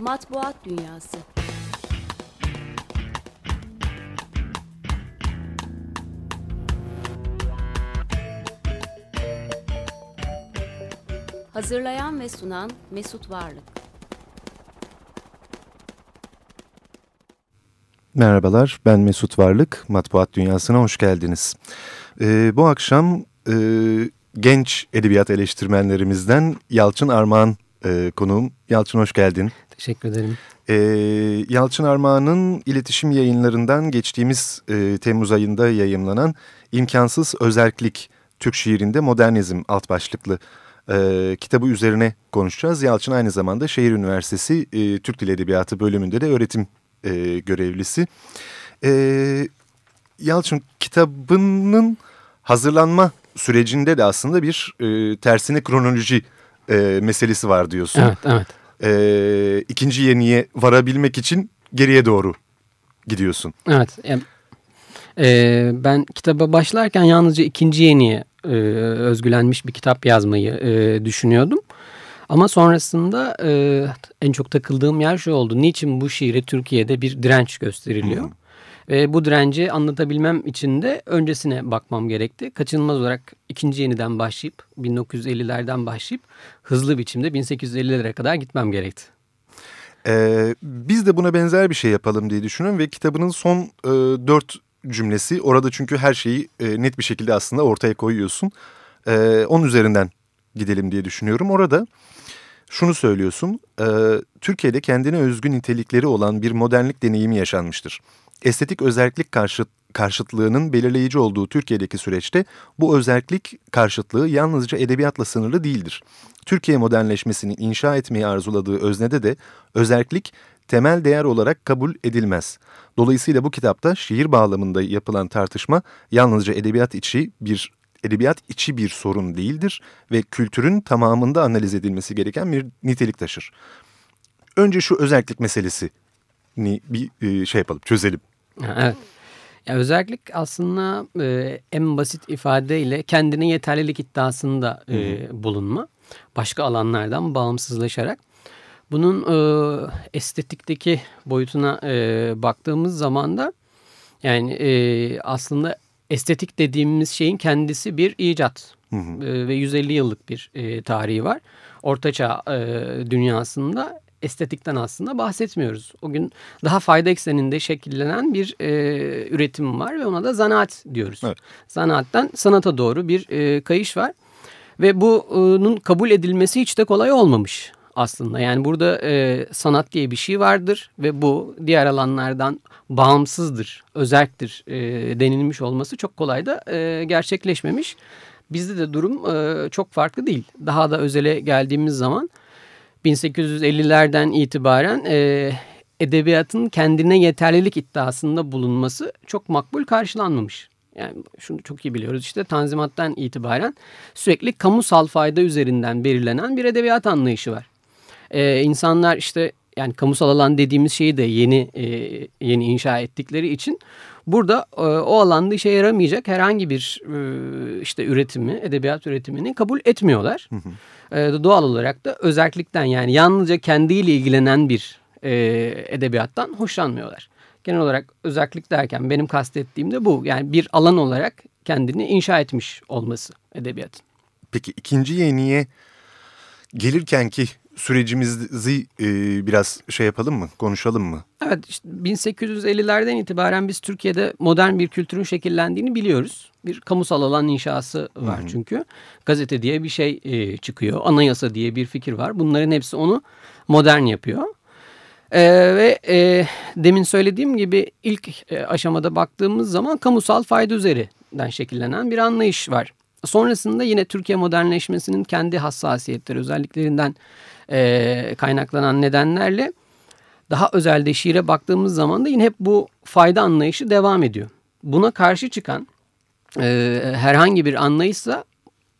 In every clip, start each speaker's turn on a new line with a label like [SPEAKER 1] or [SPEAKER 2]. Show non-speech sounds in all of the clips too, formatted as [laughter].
[SPEAKER 1] Matbuat Dünyası Hazırlayan ve sunan Mesut Varlık
[SPEAKER 2] Merhabalar, ben Mesut Varlık. Matbuat Dünyası'na hoş geldiniz. Ee, bu akşam e, genç edebiyat eleştirmenlerimizden Yalçın Armağan e, konuğum. Yalçın hoş geldin.
[SPEAKER 3] Teşekkür ederim.
[SPEAKER 2] Ee, Yalçın Armağan'ın iletişim yayınlarından geçtiğimiz e, Temmuz ayında yayımlanan İmkansız Özerklik Türk Şiirinde Modernizm alt başlıklı e, kitabı üzerine konuşacağız. Yalçın aynı zamanda Şehir Üniversitesi e, Türk Dil Edebiyatı bölümünde de öğretim e, görevlisi. E, Yalçın kitabının hazırlanma sürecinde de aslında bir e, tersine kronoloji e, meselesi var diyorsun.
[SPEAKER 3] Evet, evet.
[SPEAKER 2] E, ikinci yeniye varabilmek için geriye doğru gidiyorsun.
[SPEAKER 3] Evet. E, ben kitaba başlarken yalnızca ikinci yeniye e, özgülenmiş bir kitap yazmayı e, düşünüyordum. Ama sonrasında e, en çok takıldığım yer şu oldu. Niçin bu şiire Türkiye'de bir direnç gösteriliyor? Hmm. Ve bu direnci anlatabilmem için de öncesine bakmam gerekti. Kaçınılmaz olarak ikinci yeniden başlayıp 1950'lerden başlayıp hızlı biçimde 1850'lere kadar gitmem gerekti.
[SPEAKER 2] Ee, biz de buna benzer bir şey yapalım diye düşünüyorum ve kitabının son e, dört cümlesi orada çünkü her şeyi e, net bir şekilde aslında ortaya koyuyorsun. E, onun üzerinden gidelim diye düşünüyorum. Orada şunu söylüyorsun, e, Türkiye'de kendine özgün nitelikleri olan bir modernlik deneyimi yaşanmıştır. Estetik özellik karşıt, karşıtlığının belirleyici olduğu Türkiye'deki süreçte bu özellik karşıtlığı yalnızca edebiyatla sınırlı değildir. Türkiye modernleşmesini inşa etmeyi arzuladığı öznede de özellik temel değer olarak kabul edilmez. Dolayısıyla bu kitapta şiir bağlamında yapılan tartışma yalnızca edebiyat içi bir edebiyat içi bir sorun değildir ve kültürün tamamında analiz edilmesi gereken bir nitelik taşır. Önce şu özellik meselesi bir e, şey yapalım, çözelim.
[SPEAKER 3] Evet. Ya özellik aslında e, en basit ifadeyle kendine yeterlilik iddiasında e, bulunma. Başka alanlardan bağımsızlaşarak. Bunun e, estetikteki boyutuna e, baktığımız zaman da yani e, aslında estetik dediğimiz şeyin kendisi bir icat. Hı hı. E, ve 150 yıllık bir e, tarihi var. Ortaçağ e, dünyasında estetikten aslında bahsetmiyoruz. O gün daha fayda ekseninde şekillenen bir e, üretim var ve ona da zanaat diyoruz. Evet. Zanaattan sanata doğru bir e, kayış var. Ve bunun kabul edilmesi hiç de kolay olmamış aslında. Yani burada e, sanat diye bir şey vardır ve bu diğer alanlardan bağımsızdır, özeldir e, denilmiş olması çok kolay da e, gerçekleşmemiş. Bizde de durum e, çok farklı değil. Daha da özele geldiğimiz zaman 1850'lerden itibaren e, edebiyatın kendine yeterlilik iddiasında bulunması çok makbul karşılanmamış. Yani şunu çok iyi biliyoruz işte Tanzimat'tan itibaren sürekli kamusal fayda üzerinden belirlenen bir edebiyat anlayışı var. Ee, insanlar işte yani kamusal alan dediğimiz şeyi de yeni e, yeni inşa ettikleri için burada e, o alanda işe yaramayacak herhangi bir e, işte üretimi, edebiyat üretimini kabul etmiyorlar. Hı hı. E, doğal olarak da özellikten yani yalnızca kendiyle ilgilenen bir e, edebiyattan hoşlanmıyorlar. Genel olarak özellik derken benim kastettiğim de bu. Yani bir alan olarak kendini inşa etmiş olması edebiyatın.
[SPEAKER 2] Peki ikinci yeniye gelirken ki sürecimizi e, biraz şey yapalım mı, konuşalım mı?
[SPEAKER 3] Evet, işte 1850'lerden itibaren biz Türkiye'de modern bir kültürün şekillendiğini biliyoruz. Bir kamusal alan inşası var Hı -hı. çünkü. Gazete diye bir şey e, çıkıyor, anayasa diye bir fikir var. Bunların hepsi onu modern yapıyor. Ee, ve e, demin söylediğim gibi ilk e, aşamada baktığımız zaman kamusal fayda üzerinden şekillenen bir anlayış var. Sonrasında yine Türkiye modernleşmesinin kendi hassasiyetleri özelliklerinden e, kaynaklanan nedenlerle daha özelde şiire baktığımız zaman da yine hep bu fayda anlayışı devam ediyor. Buna karşı çıkan e, herhangi bir anlayışsa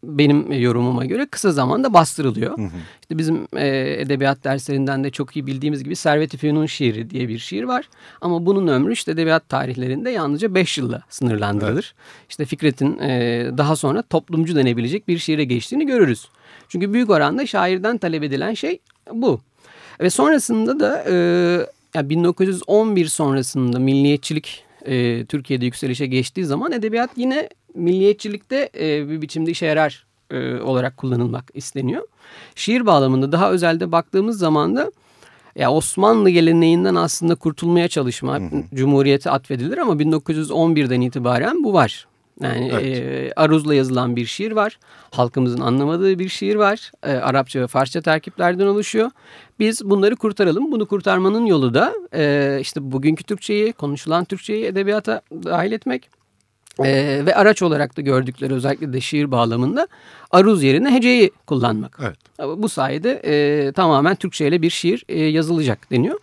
[SPEAKER 3] benim yorumuma göre kısa zamanda bastırılıyor. Hı hı. İşte bizim e, edebiyat derslerinden de çok iyi bildiğimiz gibi Servet-i Fünun şiiri diye bir şiir var. Ama bunun ömrü işte edebiyat tarihlerinde yalnızca 5 yılla sınırlandırılır. Evet. İşte Fikret'in e, daha sonra toplumcu denebilecek bir şiire geçtiğini görürüz. Çünkü büyük oranda şairden talep edilen şey bu. Ve sonrasında da e, yani 1911 sonrasında milliyetçilik e, Türkiye'de yükselişe geçtiği zaman edebiyat yine milliyetçilikte e, bir biçimde işe yarar e, olarak kullanılmak isteniyor. Şiir bağlamında daha özelde baktığımız zaman da ya Osmanlı geleneğinden aslında kurtulmaya çalışma, hı hı. Cumhuriyete atfedilir ama 1911'den itibaren bu var. Yani evet. e, Aruz'la yazılan bir şiir var. Halkımızın anlamadığı bir şiir var. E, Arapça ve Farsça terkiplerden oluşuyor. Biz bunları kurtaralım. Bunu kurtarmanın yolu da e, işte bugünkü Türkçeyi, konuşulan Türkçeyi edebiyata dahil etmek. E, ve araç olarak da gördükleri özellikle de şiir bağlamında aruz yerine heceyi kullanmak. Evet. Bu sayede e, tamamen Türkçe ile bir şiir e, yazılacak deniyor.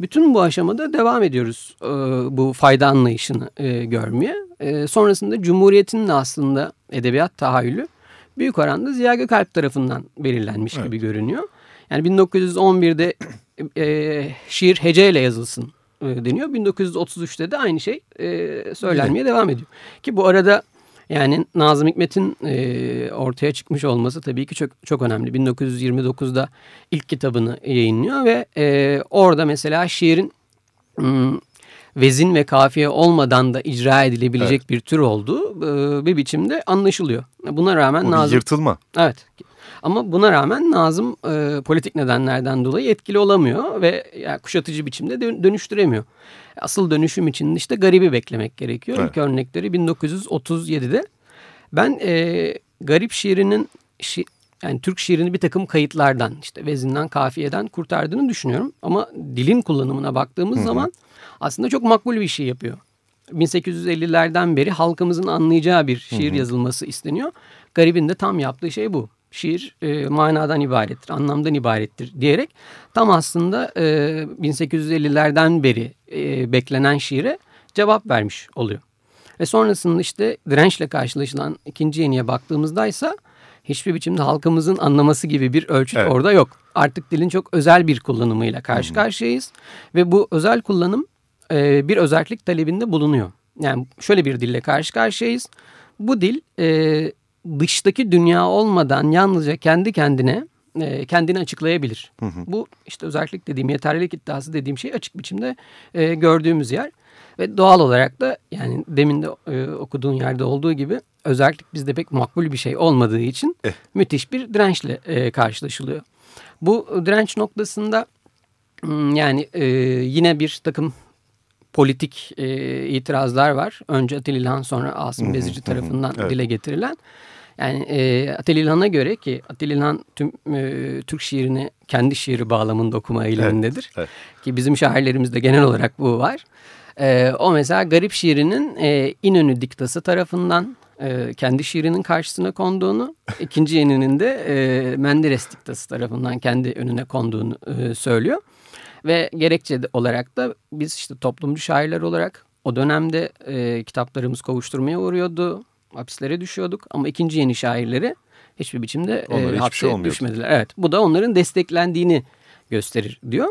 [SPEAKER 3] Bütün bu aşamada devam ediyoruz e, bu fayda anlayışını e, görmeye. E, sonrasında Cumhuriyet'in de aslında edebiyat tahayyülü büyük oranda Ziya Gökalp tarafından belirlenmiş evet. gibi görünüyor. Yani 1911'de e, şiir heceyle yazılsın e, deniyor. 1933'te de aynı şey e, söylenmeye devam ediyor. Ki bu arada yani Nazım Hikmet'in e, ortaya çıkmış olması tabii ki çok çok önemli. 1929'da ilk kitabını yayınlıyor ve e, orada mesela şiirin hmm, vezin ve kafiye olmadan da icra edilebilecek evet. bir tür olduğu e, bir biçimde anlaşılıyor. Buna rağmen
[SPEAKER 2] o
[SPEAKER 3] Nazım...
[SPEAKER 2] yırtılma.
[SPEAKER 3] Evet. Ama buna rağmen Nazım e, politik nedenlerden dolayı etkili olamıyor ve yani kuşatıcı biçimde dönüştüremiyor. Asıl dönüşüm için işte garibi beklemek gerekiyor. Evet. İlk örnekleri 1937'de. Ben e, garip şiirinin şi, yani Türk şiirini bir takım kayıtlardan işte vezinden kafiyeden kurtardığını düşünüyorum. Ama dilin kullanımına baktığımız Hı -hı. zaman aslında çok makbul bir şey yapıyor. 1850'lerden beri halkımızın anlayacağı bir şiir Hı -hı. yazılması isteniyor. Garibin de tam yaptığı şey bu şiir e, manadan ibarettir, anlamdan ibarettir diyerek tam aslında e, 1850'lerden beri e, beklenen şiire cevap vermiş oluyor. Ve sonrasında işte dirençle karşılaşılan ikinci yeniye baktığımızda ise hiçbir biçimde halkımızın anlaması gibi bir ölçüt evet. orada yok. Artık dilin çok özel bir kullanımıyla karşı karşıyayız. Ve bu özel kullanım e, bir özellik talebinde bulunuyor. Yani şöyle bir dille karşı karşıyayız. Bu dil e, dıştaki dünya olmadan yalnızca kendi kendine e, kendini açıklayabilir. Hı hı. Bu işte özellik dediğim yeterlilik iddiası dediğim şey açık biçimde e, gördüğümüz yer. Ve doğal olarak da yani demin de e, okuduğun yerde olduğu gibi özellik bizde pek makbul bir şey olmadığı için eh. müthiş bir dirençle e, karşılaşılıyor. Bu direnç noktasında hmm, yani e, yine bir takım politik e, itirazlar var. Önce Atilla İlhan sonra Asım Bezici tarafından evet. dile getirilen. Yani e, Atilla İlhan'a göre ki Atilla İlhan tüm e, Türk şiirini kendi şiiri bağlamında okuma eğilimindedir. Evet, evet. Ki bizim şairlerimizde genel olarak bu var. E, o mesela Garip şiirinin e, İnönü diktası tarafından e, kendi şiirinin karşısına konduğunu, ikinci yeninin de e, Menderes diktası tarafından kendi önüne konduğunu e, söylüyor. Ve gerekçe olarak da biz işte toplumcu şairler olarak o dönemde e, kitaplarımız kovuşturmaya uğruyordu hapislere düşüyorduk ama ikinci yeni şairleri hiçbir biçimde e, hapse şey düşmediler. Evet, bu da onların desteklendiğini gösterir diyor.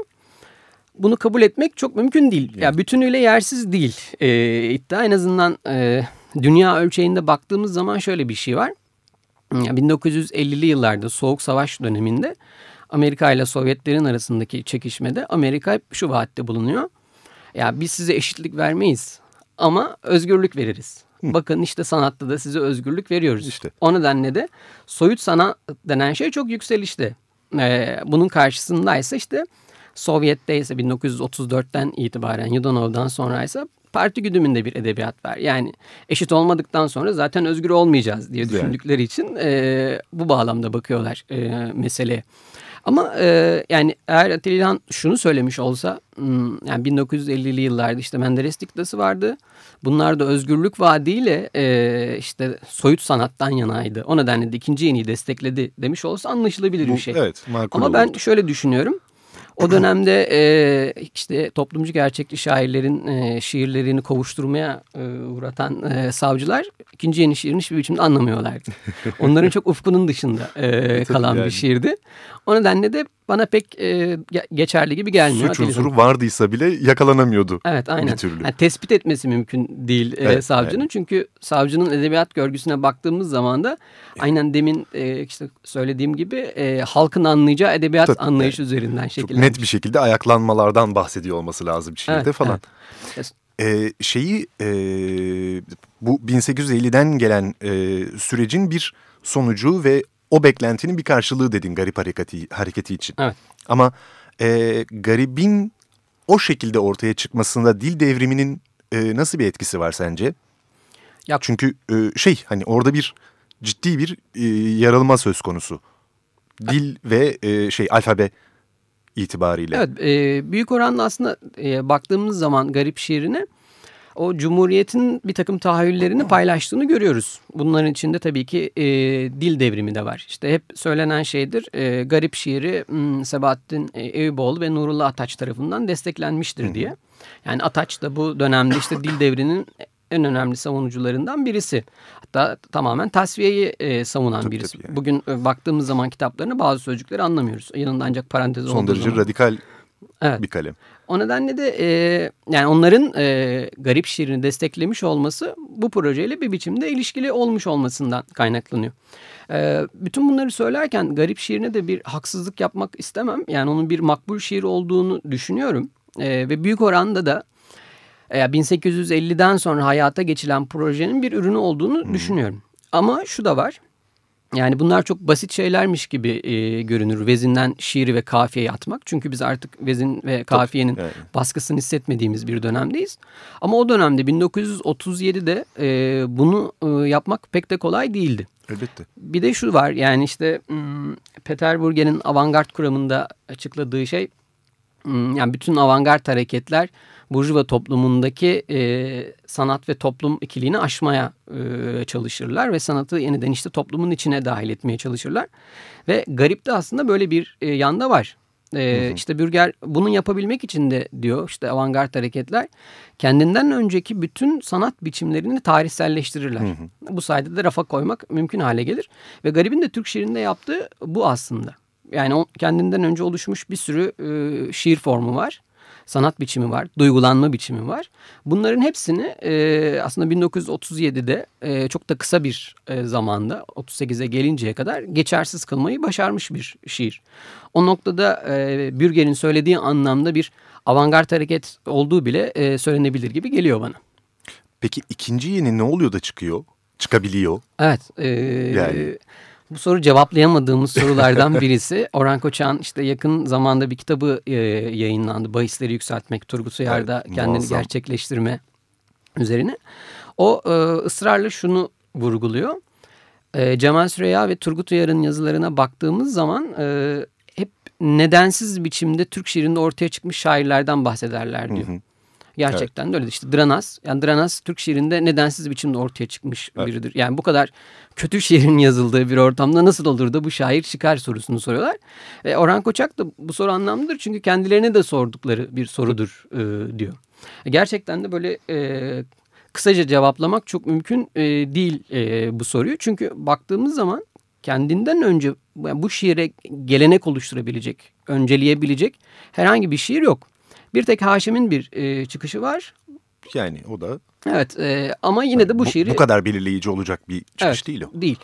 [SPEAKER 3] Bunu kabul etmek çok mümkün değil. Yani. Ya bütünüyle yersiz değil. E, iddia en azından e, dünya ölçeğinde baktığımız zaman şöyle bir şey var. 1950'li yıllarda Soğuk Savaş döneminde Amerika ile Sovyetlerin arasındaki çekişmede Amerika hep şu vaatte bulunuyor. Ya biz size eşitlik vermeyiz ama özgürlük veririz. Bakın işte sanatta da size özgürlük veriyoruz. İşte. O nedenle de soyut sanat denen şey çok yükselişte. Ee, bunun karşısındaysa işte Sovyet'te ise 1934'ten itibaren Yudanov'dan sonra ise parti güdümünde bir edebiyat var. Yani eşit olmadıktan sonra zaten özgür olmayacağız diye düşündükleri için e, bu bağlamda bakıyorlar e, meseleye. Ama e, yani eğer Atilla şunu söylemiş olsa hmm, yani 1950'li yıllarda işte Menderes diktası vardı. Bunlar da özgürlük vaadiyle e, işte soyut sanattan yanaydı. O nedenle de ikinci yeniyi destekledi demiş olsa anlaşılabilir Bu, bir şey. Evet, Ama olurdu. ben şöyle düşünüyorum. O dönemde e, işte toplumcu gerçekçi şairlerin e, şiirlerini kovuşturmaya e, uğratan e, savcılar ikinci yeni şiirini hiçbir biçimde anlamıyorlardı. [laughs] Onların çok ufkunun dışında e, kalan yani. bir şiirdi. O nedenle de bana pek e, geçerli gibi gelmiyor.
[SPEAKER 2] Suç unsuru vardıysa bile yakalanamıyordu.
[SPEAKER 3] Evet aynen.
[SPEAKER 2] Bir türlü.
[SPEAKER 3] Yani tespit etmesi mümkün değil e, evet, savcının. Evet. Çünkü savcının edebiyat görgüsüne baktığımız zaman da aynen demin e, işte söylediğim gibi e, halkın anlayacağı edebiyat Tabii, anlayışı evet. üzerinden şekillenmiş.
[SPEAKER 2] Net bir şekilde ayaklanmalardan bahsediyor olması lazım şiirde evet, falan. Evet. Ee, şeyi e, bu 1850'den gelen e, sürecin bir sonucu ve o beklentinin bir karşılığı dedin garip hareketi, hareketi için.
[SPEAKER 3] Evet.
[SPEAKER 2] Ama e, garibin o şekilde ortaya çıkmasında dil devriminin e, nasıl bir etkisi var sence? Ya. Çünkü e, şey hani orada bir ciddi bir e, yarılma söz konusu. Dil ve e, şey alfabe itibariyle.
[SPEAKER 3] Evet e, büyük oranda aslında e, baktığımız zaman garip şiirine o Cumhuriyet'in bir takım tahayyüllerini paylaştığını görüyoruz. Bunların içinde tabii ki e, dil devrimi de var. İşte hep söylenen şeydir e, garip şiiri m, Sebahattin e, Eyüboğlu ve Nurullah Ataç tarafından desteklenmiştir diye. Yani Ataç da bu dönemde işte dil [laughs] devrinin en önemli savunucularından birisi. Hatta tamamen tasfiyeyi e, savunan tabii, birisi. Tabii yani. Bugün e, baktığımız zaman kitaplarını bazı sözcükleri anlamıyoruz. Yanında ancak parantez
[SPEAKER 2] Son derece
[SPEAKER 3] zaman.
[SPEAKER 2] radikal evet. bir kalem.
[SPEAKER 3] O nedenle de e, yani onların e, garip şiirini desteklemiş olması bu projeyle bir biçimde ilişkili olmuş olmasından kaynaklanıyor. E, bütün bunları söylerken garip şiirine de bir haksızlık yapmak istemem. Yani onun bir makbul şiir olduğunu düşünüyorum. E, ve büyük oranda da e, 1850'den sonra hayata geçilen projenin bir ürünü olduğunu hmm. düşünüyorum. Ama şu da var. Yani bunlar çok basit şeylermiş gibi e, görünür. Vezinden şiiri ve kafiyeyi atmak. Çünkü biz artık vezin ve kafiyenin evet. baskısını hissetmediğimiz bir dönemdeyiz. Ama o dönemde 1937'de e, bunu e, yapmak pek de kolay değildi.
[SPEAKER 2] Elbette.
[SPEAKER 3] Bir de şu var yani işte hmm, Peterburger'in avantgard kuramında açıkladığı şey yani bütün avantgard hareketler Burjuva toplumundaki e, sanat ve toplum ikiliğini aşmaya e, çalışırlar ve sanatı yeniden işte toplumun içine dahil etmeye çalışırlar. Ve garip de aslında böyle bir e, yanda var. E, hı hı. İşte Bürger bunu yapabilmek için de diyor işte avantgard hareketler kendinden önceki bütün sanat biçimlerini tarihselleştirirler. Hı hı. Bu sayede de rafa koymak mümkün hale gelir. Ve garibin de Türk şiirinde yaptığı bu aslında. Yani kendinden önce oluşmuş bir sürü e, şiir formu var sanat biçimi var, duygulanma biçimi var. Bunların hepsini e, aslında 1937'de e, çok da kısa bir e, zamanda 38'e gelinceye kadar geçersiz kılmayı başarmış bir şiir. O noktada e, Bürger'in söylediği anlamda bir avantgard hareket olduğu bile e, söylenebilir gibi geliyor bana.
[SPEAKER 2] Peki ikinci yeni ne oluyor da çıkıyor? Çıkabiliyor?
[SPEAKER 3] Evet. E, yani bu soru cevaplayamadığımız sorulardan birisi. [laughs] Orhan Koçak'ın işte yakın zamanda bir kitabı e, yayınlandı. Bahisleri yükseltmek, Turgut Uyar'da evet, kendini muazzam. gerçekleştirme üzerine. O e, ısrarla şunu vurguluyor. E, Cemal Süreya ve Turgut Uyar'ın yazılarına baktığımız zaman e, hep nedensiz biçimde Türk şiirinde ortaya çıkmış şairlerden bahsederler diyor. Hı hı. Gerçekten evet. de öyle. İşte Dranas, yani Dranas Türk şiirinde nedensiz biçimde ortaya çıkmış evet. biridir. Yani bu kadar kötü şiirin yazıldığı bir ortamda nasıl olur da bu şair çıkar sorusunu soruyorlar. Ve Orhan Koçak da bu soru anlamlıdır çünkü kendilerine de sordukları bir sorudur e, diyor. Gerçekten de böyle e, kısaca cevaplamak çok mümkün e, değil e, bu soruyu. Çünkü baktığımız zaman kendinden önce bu şiire gelenek oluşturabilecek, önceleyebilecek herhangi bir şiir yok. Bir tek Haşim'in bir e, çıkışı var.
[SPEAKER 2] Yani o da...
[SPEAKER 3] Evet e, ama yine de bu, bu şiiri...
[SPEAKER 2] Bu kadar belirleyici olacak bir çıkış
[SPEAKER 3] evet,
[SPEAKER 2] değil o.
[SPEAKER 3] Değil.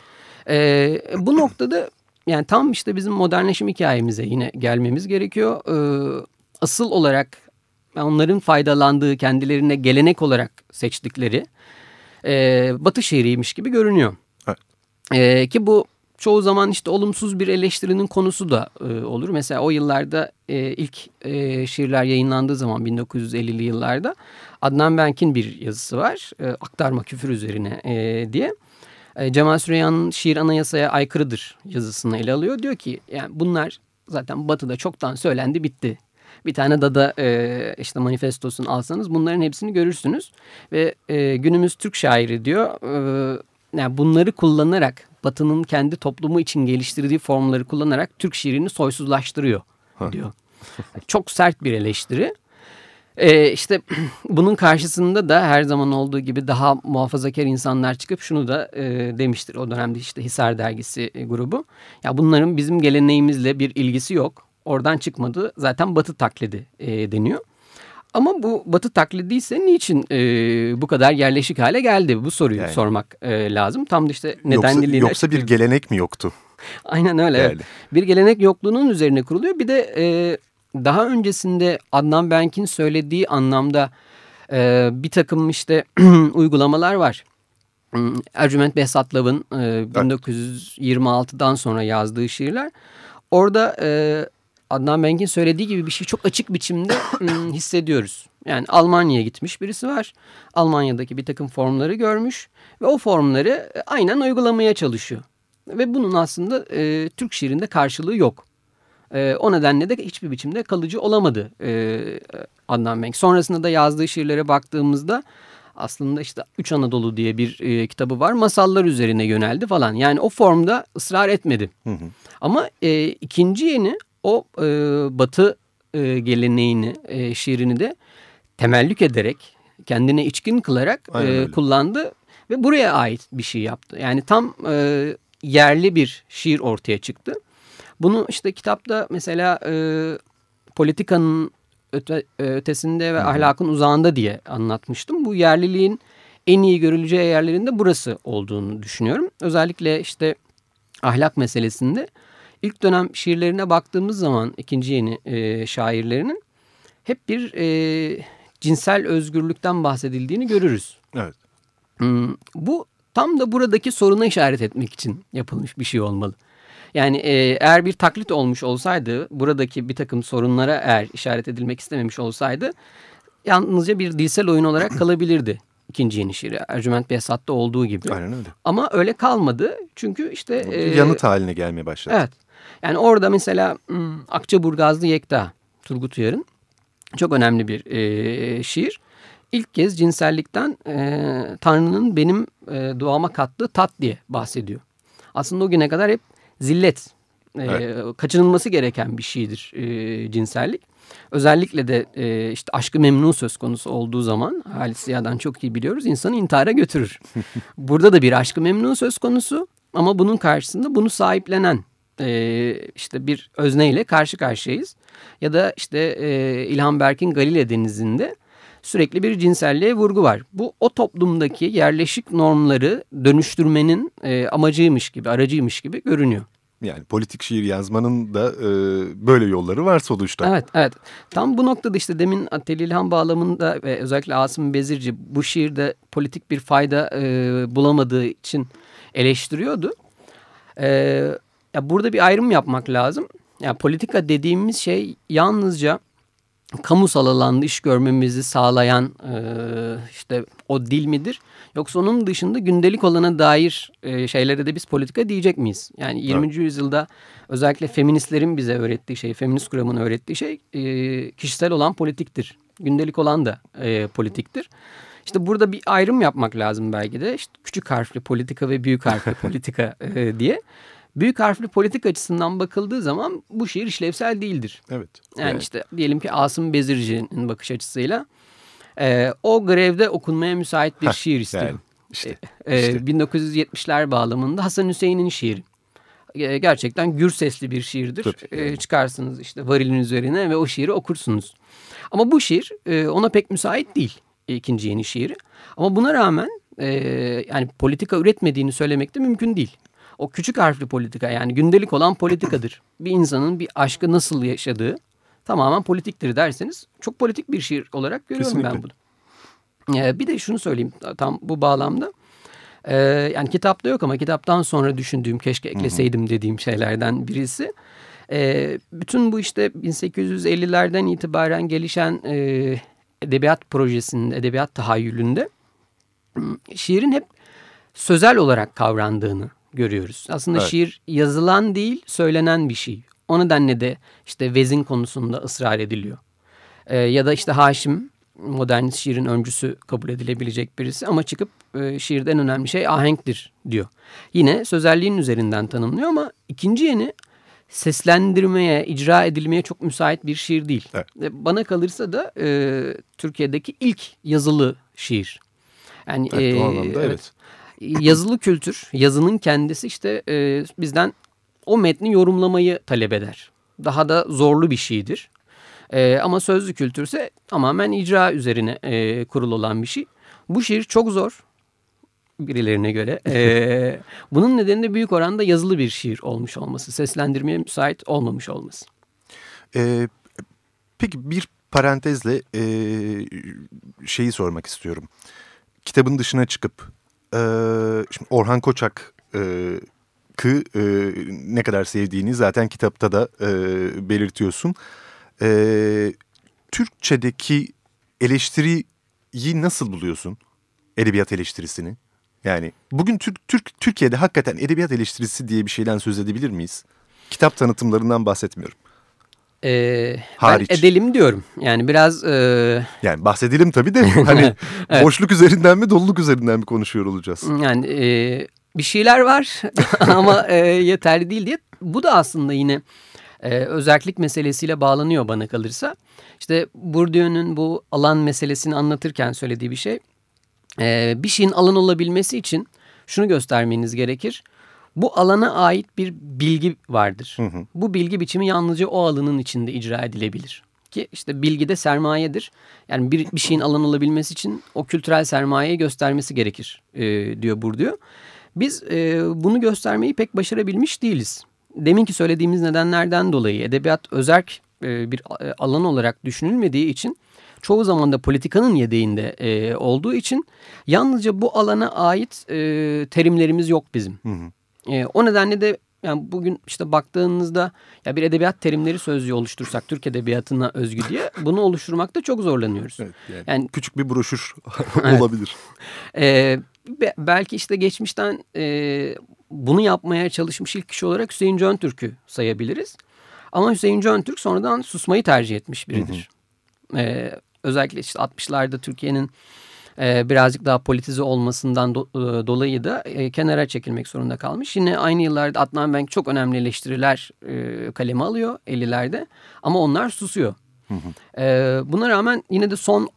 [SPEAKER 3] E, bu noktada yani tam işte bizim modernleşim hikayemize yine gelmemiz gerekiyor. E, asıl olarak onların faydalandığı kendilerine gelenek olarak seçtikleri e, Batı şiiriymiş gibi görünüyor. Evet. E, ki bu çoğu zaman işte olumsuz bir eleştirinin konusu da e, olur. Mesela o yıllarda e, ilk e, şiirler yayınlandığı zaman 1950'li yıllarda Adnan Benk'in bir yazısı var. E, aktarma küfür üzerine e, diye. E, Cemal Süreyya'nın şiir anayasaya aykırıdır yazısını ele alıyor. Diyor ki yani bunlar zaten batıda çoktan söylendi bitti. Bir tane Dada e, işte manifestosunu alsanız bunların hepsini görürsünüz. Ve e, günümüz Türk şairi diyor e, yani bunları kullanarak Batı'nın kendi toplumu için geliştirdiği formları kullanarak Türk şiirini soysuzlaştırıyor diyor. Çok sert bir eleştiri. Ee, işte [clears throat] bunun karşısında da her zaman olduğu gibi daha muhafazakar insanlar çıkıp şunu da e, demiştir. O dönemde işte Hisar Dergisi e, grubu. Ya bunların bizim geleneğimizle bir ilgisi yok. oradan çıkmadı. Zaten batı taklidi e, deniyor. Ama bu batı taklidi ise niçin e, bu kadar yerleşik hale geldi? Bu soruyu yani. sormak e, lazım. Tam da işte nedenliliğine...
[SPEAKER 2] Yoksa, yoksa bir gelenek mi yoktu? [laughs]
[SPEAKER 3] Aynen öyle. Evet. Bir gelenek yokluğunun üzerine kuruluyor. Bir de e, daha öncesinde Adnan Benk'in söylediği anlamda e, bir takım işte [clears throat] uygulamalar var. Hmm, Ercüment Behzatlav'ın e, 1926'dan sonra yazdığı şiirler. Orada e, Adnan Benk'in söylediği gibi bir şey çok açık biçimde [coughs] hissediyoruz. Yani Almanya'ya gitmiş birisi var. Almanya'daki bir takım formları görmüş ve o formları e, aynen uygulamaya çalışıyor. Ve bunun aslında e, Türk şiirinde karşılığı yok. E, o nedenle de hiçbir biçimde kalıcı olamadı e, Adnan Menk. Sonrasında da yazdığı şiirlere baktığımızda aslında işte Üç Anadolu diye bir e, kitabı var. Masallar üzerine yöneldi falan. Yani o formda ısrar etmedi. Hı hı. Ama e, ikinci yeni o e, batı e, geleneğini, e, şiirini de temellük ederek, kendine içkin kılarak e, kullandı. Ve buraya ait bir şey yaptı. Yani tam e, yerli bir şiir ortaya çıktı. Bunu işte kitapta mesela e, politikanın öte, ötesinde ve ahlakın uzağında diye anlatmıştım. Bu yerliliğin en iyi görüleceği yerlerinde burası olduğunu düşünüyorum. Özellikle işte ahlak meselesinde ilk dönem şiirlerine baktığımız zaman ikinci yeni e, şairlerinin hep bir e, cinsel özgürlükten bahsedildiğini görürüz.
[SPEAKER 2] Evet.
[SPEAKER 3] Hmm, bu tam da buradaki soruna işaret etmek için yapılmış bir şey olmalı. Yani e, eğer bir taklit olmuş olsaydı buradaki bir takım sorunlara eğer işaret edilmek istememiş olsaydı yalnızca bir dilsel oyun olarak [clears throat] kalabilirdi ikinci yeni şiiri. Ercüment Behzat'ta olduğu gibi.
[SPEAKER 2] Aynen öyle.
[SPEAKER 3] Ama öyle kalmadı. Çünkü işte...
[SPEAKER 2] E, Yanıt haline gelmeye başladı.
[SPEAKER 3] Evet. Yani orada mesela hmm, Akçaburgazlı Yekta Turgut Uyar'ın çok önemli bir e, şiir. İlk kez cinsellikten e, Tanrı'nın benim e, duama kattığı tat diye bahsediyor. Aslında o güne kadar hep zillet, e, evet. kaçınılması gereken bir şeydir e, cinsellik. Özellikle de e, işte aşkı memnun söz konusu olduğu zaman Halis Ziya'dan çok iyi biliyoruz insanı intihara götürür. [laughs] Burada da bir aşkı memnun söz konusu ama bunun karşısında bunu sahiplenen e, işte bir özneyle karşı karşıyayız. Ya da işte e, İlhan Berk'in Galile Denizi'nde sürekli bir cinselliğe vurgu var. Bu o toplumdaki yerleşik normları dönüştürmenin e, amacıymış gibi, aracıymış gibi görünüyor.
[SPEAKER 2] Yani politik şiir yazmanın da e, böyle yolları var sonuçta.
[SPEAKER 3] Evet, evet. Tam bu noktada işte demin Ateli İlhan bağlamında ve özellikle Asım Bezirci bu şiirde politik bir fayda e, bulamadığı için eleştiriyordu. E, ya burada bir ayrım yapmak lazım. Ya politika dediğimiz şey yalnızca kamusal alanda iş görmemizi sağlayan e, işte o dil midir? Yoksa onun dışında gündelik olana dair e, şeylere de biz politika diyecek miyiz? Yani 20. Evet. yüzyılda özellikle feministlerin bize öğrettiği şey, feminist kuramın öğrettiği şey e, kişisel olan politiktir. Gündelik olan da e, politiktir. İşte burada bir ayrım yapmak lazım belki de. İşte küçük harfli politika ve büyük harfli [laughs] politika e, diye. Büyük harfli politik açısından bakıldığı zaman bu şiir işlevsel değildir.
[SPEAKER 2] Evet.
[SPEAKER 3] Yani evet. işte diyelim ki Asım Bezirci'nin bakış açısıyla e, o grevde okunmaya müsait bir Heh, şiir istiyor. Yani işte, e, işte. 1970'ler bağlamında Hasan Hüseyin'in şiiri. E, gerçekten gür sesli bir şiirdir. Tabii, e, çıkarsınız işte varilin üzerine ve o şiiri okursunuz. Ama bu şiir e, ona pek müsait değil ikinci yeni şiiri. Ama buna rağmen e, yani politika üretmediğini söylemek de mümkün değil o küçük harfli politika yani gündelik olan politikadır. [clears throat] Bir insanın bir aşkı nasıl yaşadığı tamamen politiktir derseniz çok politik bir şiir olarak görüyorum Kesinlikle. ben bunu. Ee, bir de şunu söyleyeyim tam bu bağlamda. Ee, yani kitapta yok ama kitaptan sonra düşündüğüm keşke ekleseydim dediğim şeylerden birisi. Ee, bütün bu işte 1850'lerden itibaren gelişen e, edebiyat projesinin, edebiyat tahayyülünde şiirin hep sözel olarak kavrandığını görüyoruz. Aslında evet. şiir yazılan değil söylenen bir şey. O nedenle de işte vezin konusunda ısrar ediliyor. Ee, ya da işte Haşim modernist şiirin öncüsü kabul edilebilecek birisi ama çıkıp e, şiirde en önemli şey ahenktir diyor. Yine sözelliğin üzerinden tanımlıyor ama ikinci yeni seslendirmeye, icra edilmeye çok müsait bir şiir değil. Evet. Bana kalırsa da e, Türkiye'deki ilk yazılı şiir.
[SPEAKER 2] Yani evet, e, evet. evet
[SPEAKER 3] yazılı kültür, yazının kendisi işte e, bizden o metni yorumlamayı talep eder. daha da zorlu bir şeydir. E, ama sözlü kültürse tamamen icra üzerine e, kurulu olan bir şey. Bu şiir çok zor birilerine göre. E, [laughs] bunun nedeni de büyük oranda yazılı bir şiir olmuş olması. Seslendirmeye müsait olmamış olması.
[SPEAKER 2] E, peki bir parantezle e, şeyi sormak istiyorum. Kitabın dışına çıkıp e, şimdi Orhan Koçak e, kı e, ne kadar sevdiğini zaten kitapta da e, belirtiyorsun. E, Türkçedeki eleştiriyi nasıl buluyorsun? Edebiyat eleştirisini. Yani bugün Türk, Türk Türkiye'de hakikaten edebiyat eleştirisi diye bir şeyden söz edebilir miyiz? Kitap tanıtımlarından bahsetmiyorum.
[SPEAKER 3] Ee, Hariç. Ben edelim diyorum. Yani biraz... E...
[SPEAKER 2] Yani bahsedelim tabii de [laughs] hani evet. boşluk üzerinden mi doluluk üzerinden mi konuşuyor olacağız?
[SPEAKER 3] Yani e, bir şeyler var [laughs] ama e, yeterli değil diye. Bu da aslında yine e, özellik meselesiyle bağlanıyor bana kalırsa. İşte Bourdieu'nun bu alan meselesini anlatırken söylediği bir şey. E, bir şeyin alan olabilmesi için şunu göstermeniz gerekir. Bu alana ait bir bilgi vardır. Hı hı. Bu bilgi biçimi yalnızca o alanın içinde icra edilebilir. Ki işte bilgi de sermayedir. Yani bir, bir şeyin alan olabilmesi için o kültürel sermayeyi göstermesi gerekir e, diyor Bourdieu. Biz e, bunu göstermeyi pek başarabilmiş değiliz. Deminki söylediğimiz nedenlerden dolayı edebiyat özerk e, bir e, alan olarak düşünülmediği için çoğu zaman da politikanın yedeğinde e, olduğu için yalnızca bu alana ait e, terimlerimiz yok bizim. Hı hı. E, o nedenle de yani bugün işte baktığınızda ya bir edebiyat terimleri sözlüğü oluştursak Türk edebiyatına özgü diye bunu oluşturmakta çok zorlanıyoruz. Evet,
[SPEAKER 2] yani, yani küçük bir broşür [laughs] olabilir.
[SPEAKER 3] Ee, belki işte geçmişten e, bunu yapmaya çalışmış ilk kişi olarak Hüseyin Cöntürk'ü sayabiliriz. Ama Hüseyin Cöntürk sonradan susmayı tercih etmiş biridir. Hı hı. Ee, özellikle işte 60'larda Türkiye'nin e, birazcık daha politize olmasından do, e, dolayı da e, kenara çekilmek zorunda kalmış. Yine aynı yıllarda Adnan Bank çok önemli eleştiriler e, kaleme alıyor 50'lerde ama onlar susuyor. Hı hı. E, buna rağmen yine de son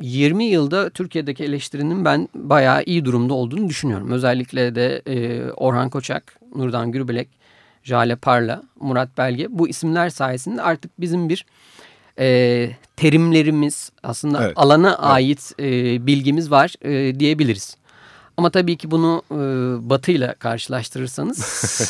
[SPEAKER 3] 20 yılda Türkiye'deki eleştirinin ben bayağı iyi durumda olduğunu düşünüyorum. Özellikle de e, Orhan Koçak, Nurdan Gürbelek, Jale Parla, Murat Belge bu isimler sayesinde artık bizim bir e, terimlerimiz aslında evet. alana evet. ait e, bilgimiz var e, diyebiliriz. Ama tabii ki bunu e, batıyla karşılaştırırsanız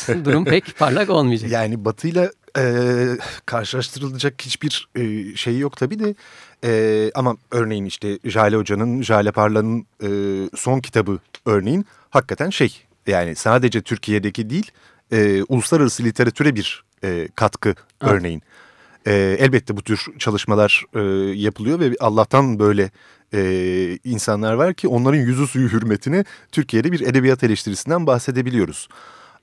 [SPEAKER 3] [laughs] durum pek parlak olmayacak.
[SPEAKER 2] Yani batıyla e, karşılaştırılacak hiçbir e, şey yok tabii de e, ama örneğin işte Jale Hoca'nın, Jale Parla'nın e, son kitabı örneğin hakikaten şey yani sadece Türkiye'deki değil e, uluslararası literatüre bir e, katkı evet. örneğin. E, elbette bu tür çalışmalar e, yapılıyor ve Allah'tan böyle e, insanlar var ki onların yüzü suyu hürmetine Türkiye'de bir edebiyat eleştirisinden bahsedebiliyoruz.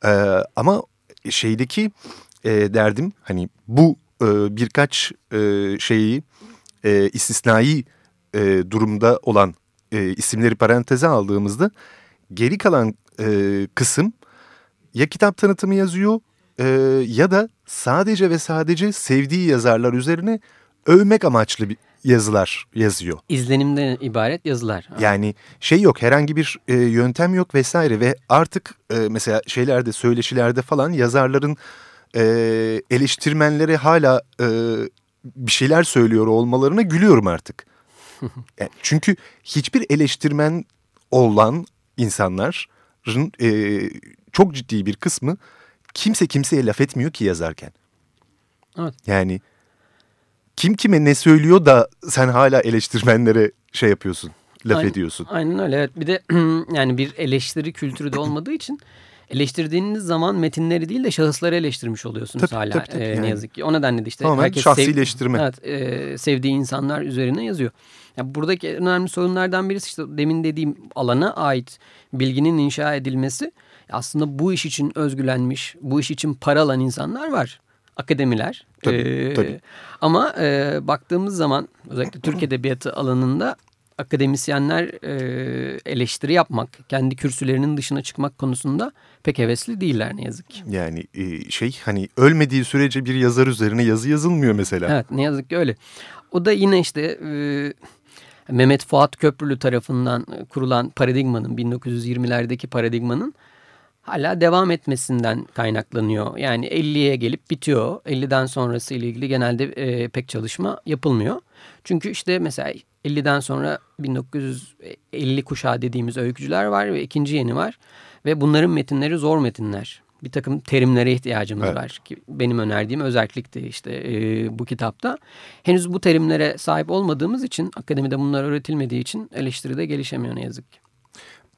[SPEAKER 2] E, ama şeydeki e, derdim hani bu e, birkaç e, şeyi e, istisnai e, durumda olan e, isimleri paranteze aldığımızda geri kalan e, kısım ya kitap tanıtımı yazıyor e, ya da sadece ve sadece sevdiği yazarlar üzerine övmek amaçlı bir yazılar yazıyor.
[SPEAKER 3] İzlenimden ibaret yazılar.
[SPEAKER 2] Yani şey yok herhangi bir e, yöntem yok vesaire ve artık e, mesela şeylerde söyleşilerde falan yazarların e, eleştirmenlere hala e, bir şeyler söylüyor olmalarına gülüyorum artık. yani [laughs] çünkü hiçbir eleştirmen olan insanların e, çok ciddi bir kısmı kimse kimseye laf etmiyor ki yazarken. Evet. Yani kim kime ne söylüyor da sen hala eleştirmenlere şey yapıyorsun, laf
[SPEAKER 3] aynen,
[SPEAKER 2] ediyorsun.
[SPEAKER 3] Aynen öyle evet. Bir de [clears throat] yani bir eleştiri kültürü de olmadığı için eleştirdiğiniz zaman metinleri değil de şahısları eleştirmiş oluyorsunuz tabii, hala tabii, tabii, ee, yani. ne yazık ki. O nedenle de işte
[SPEAKER 2] Tamamen herkes şahsileştirme.
[SPEAKER 3] Sev, evet, e, sevdiği insanlar üzerine yazıyor. Ya buradaki önemli sorunlardan birisi işte demin dediğim alana ait bilginin inşa edilmesi. Aslında bu iş için özgülenmiş, bu iş için para alan insanlar var akademiler.
[SPEAKER 2] Tabii, ee, tabii.
[SPEAKER 3] Ama e, baktığımız zaman özellikle Türk Edebiyatı alanında akademisyenler e, eleştiri yapmak, kendi kürsülerinin dışına çıkmak konusunda pek hevesli değiller ne yazık ki.
[SPEAKER 2] Yani e, şey hani ölmediği sürece bir yazar üzerine yazı yazılmıyor mesela.
[SPEAKER 3] Evet ne yazık ki öyle. O da yine işte e, Mehmet Fuat Köprülü tarafından kurulan paradigmanın 1920'lerdeki paradigmanın hala devam etmesinden kaynaklanıyor. Yani 50'ye gelip bitiyor. 50'den sonrası ile ilgili genelde e, pek çalışma yapılmıyor. Çünkü işte mesela 50'den sonra 1950 kuşağı dediğimiz öykücüler var ve ikinci yeni var. Ve bunların metinleri zor metinler. Bir takım terimlere ihtiyacımız
[SPEAKER 2] evet.
[SPEAKER 3] var. Ki benim önerdiğim özellikti işte e, bu kitapta. Henüz bu terimlere sahip olmadığımız için akademide bunlar öğretilmediği için eleştiride gelişemiyor ne yazık ki.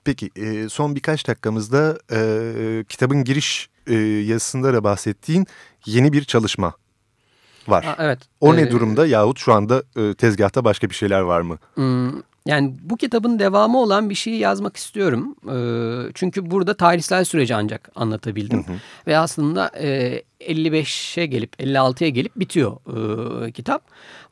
[SPEAKER 2] Peki e, son birkaç dakikamızda e, kitabın giriş e, yazısında da bahsettiğin yeni bir çalışma var.
[SPEAKER 3] Aa, evet.
[SPEAKER 2] O
[SPEAKER 3] ee,
[SPEAKER 2] ne durumda yahut şu anda e, tezgahta başka bir şeyler var mı?
[SPEAKER 3] Yani bu kitabın devamı olan bir şeyi yazmak istiyorum. Ee, çünkü burada tarihsel süreci ancak anlatabildim. Hı hı. Ve aslında e, 55'e gelip 56'ya gelip bitiyor e, kitap.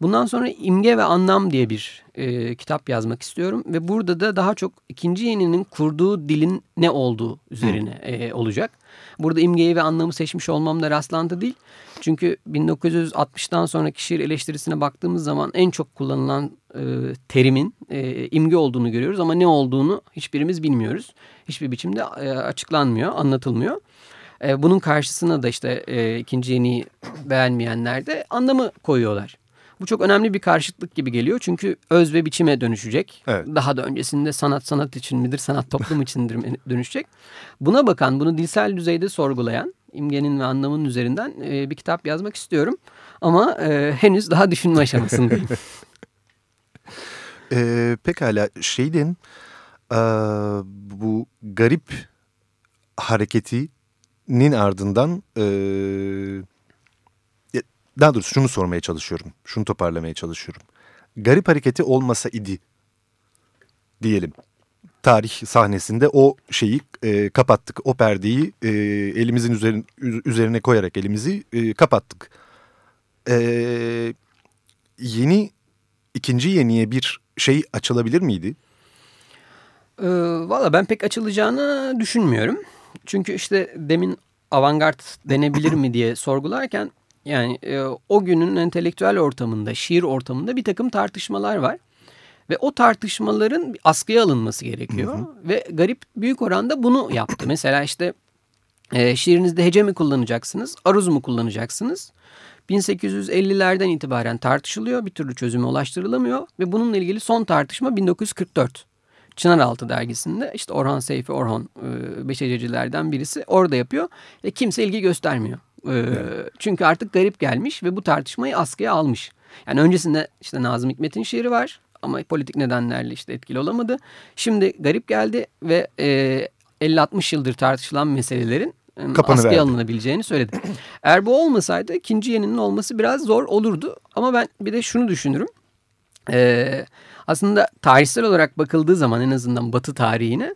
[SPEAKER 3] Bundan sonra imge ve anlam diye bir e, kitap yazmak istiyorum. Ve burada da daha çok ikinci yeninin kurduğu dilin ne olduğu üzerine e, olacak. Burada imgeyi ve anlamı seçmiş olmam da rastlantı değil. Çünkü 1960'tan sonraki şiir eleştirisine baktığımız zaman en çok kullanılan e, terimin e, imge olduğunu görüyoruz. Ama ne olduğunu hiçbirimiz bilmiyoruz. Hiçbir biçimde e, açıklanmıyor, anlatılmıyor. E, bunun karşısına da işte e, ikinci yeni beğenmeyenler de anlamı koyuyorlar. Bu çok önemli bir karşıtlık gibi geliyor. Çünkü öz ve biçime dönüşecek.
[SPEAKER 2] Evet.
[SPEAKER 3] Daha da öncesinde sanat sanat için midir, sanat toplum içindir [laughs] dönüşecek. Buna bakan, bunu dilsel düzeyde sorgulayan, imgenin ve anlamın üzerinden e, bir kitap yazmak istiyorum. Ama e, henüz daha düşünme aşamasındayım. [laughs]
[SPEAKER 2] e, pekala şeyden e, bu garip hareketinin ardından... E, daha doğrusu şunu sormaya çalışıyorum. Şunu toparlamaya çalışıyorum. Garip hareketi olmasa idi diyelim. Tarih sahnesinde o şeyi e, kapattık. O perdeyi e, elimizin üzerine, üzerine koyarak elimizi e, kapattık. E, yeni, ikinci yeniye bir şey açılabilir miydi?
[SPEAKER 3] E, Valla ben pek açılacağını düşünmüyorum. Çünkü işte demin avantgard denebilir mi diye sorgularken yani e, o günün entelektüel ortamında, şiir ortamında bir takım tartışmalar var. Ve o tartışmaların askıya alınması gerekiyor. Hı hı. Ve garip büyük oranda bunu yaptı. Mesela işte e, şiirinizde hece mi kullanacaksınız, aruz mu kullanacaksınız? 1850'lerden itibaren tartışılıyor. Bir türlü çözüme ulaştırılamıyor. Ve bununla ilgili son tartışma 1944. Çınaraltı dergisinde işte Orhan Seyfi Orhan e, beşececilerden birisi orada yapıyor. Ve kimse ilgi göstermiyor. Evet. Çünkü artık garip gelmiş ve bu tartışmayı askıya almış. Yani öncesinde işte Nazım Hikmet'in şiiri var ama politik nedenlerle işte etkili olamadı. Şimdi garip geldi ve e, 50-60 yıldır tartışılan meselelerin
[SPEAKER 2] Kapanı
[SPEAKER 3] askıya
[SPEAKER 2] verdi.
[SPEAKER 3] alınabileceğini söyledi. [clears throat] Eğer bu olmasaydı ikinci yeninin olması biraz zor olurdu. Ama ben bir de şunu düşünürüm. Ee, aslında tarihsel olarak bakıldığı zaman en azından batı tarihine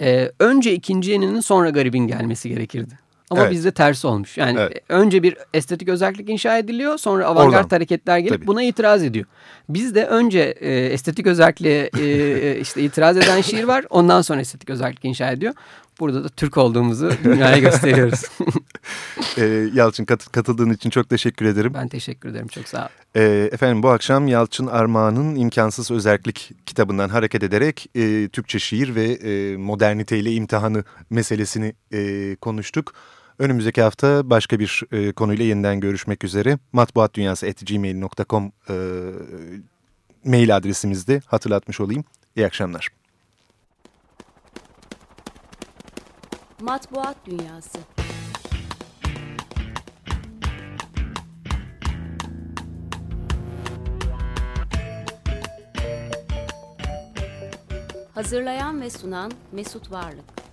[SPEAKER 3] e, önce ikinci yeninin sonra garibin gelmesi gerekirdi. Ama
[SPEAKER 2] Evet.
[SPEAKER 3] bizde tersi olmuş. Yani
[SPEAKER 2] Evet.
[SPEAKER 3] önce bir estetik özellik inşa ediliyor sonra avantgard hareketler gelip
[SPEAKER 2] Tabii.
[SPEAKER 3] buna itiraz ediyor. Bizde önce e, estetik özelliğe e, e, işte itiraz eden şiir var ondan sonra estetik özellik inşa ediyor. Burada da Türk olduğumuzu dünyaya gösteriyoruz. [laughs]
[SPEAKER 2] E, Yalçın kat- katıldığın için çok teşekkür ederim.
[SPEAKER 3] ben teşekkür ederim çok sağ ol.
[SPEAKER 2] E, efendim bu akşam Yalçın Armağan'ın İmkansız Özellik kitabından hareket ederek e, Türkçe şiir ve e, moderniteyle imtihanı meselesini e, konuştuk. Önümüzdeki hafta başka bir e, konuyla yeniden görüşmek üzere. matbuatdunyası.gmail.com e, mail adresimizde hatırlatmış olayım. İyi akşamlar.
[SPEAKER 1] Matbuat Dünyası Hazırlayan ve sunan Mesut Varlık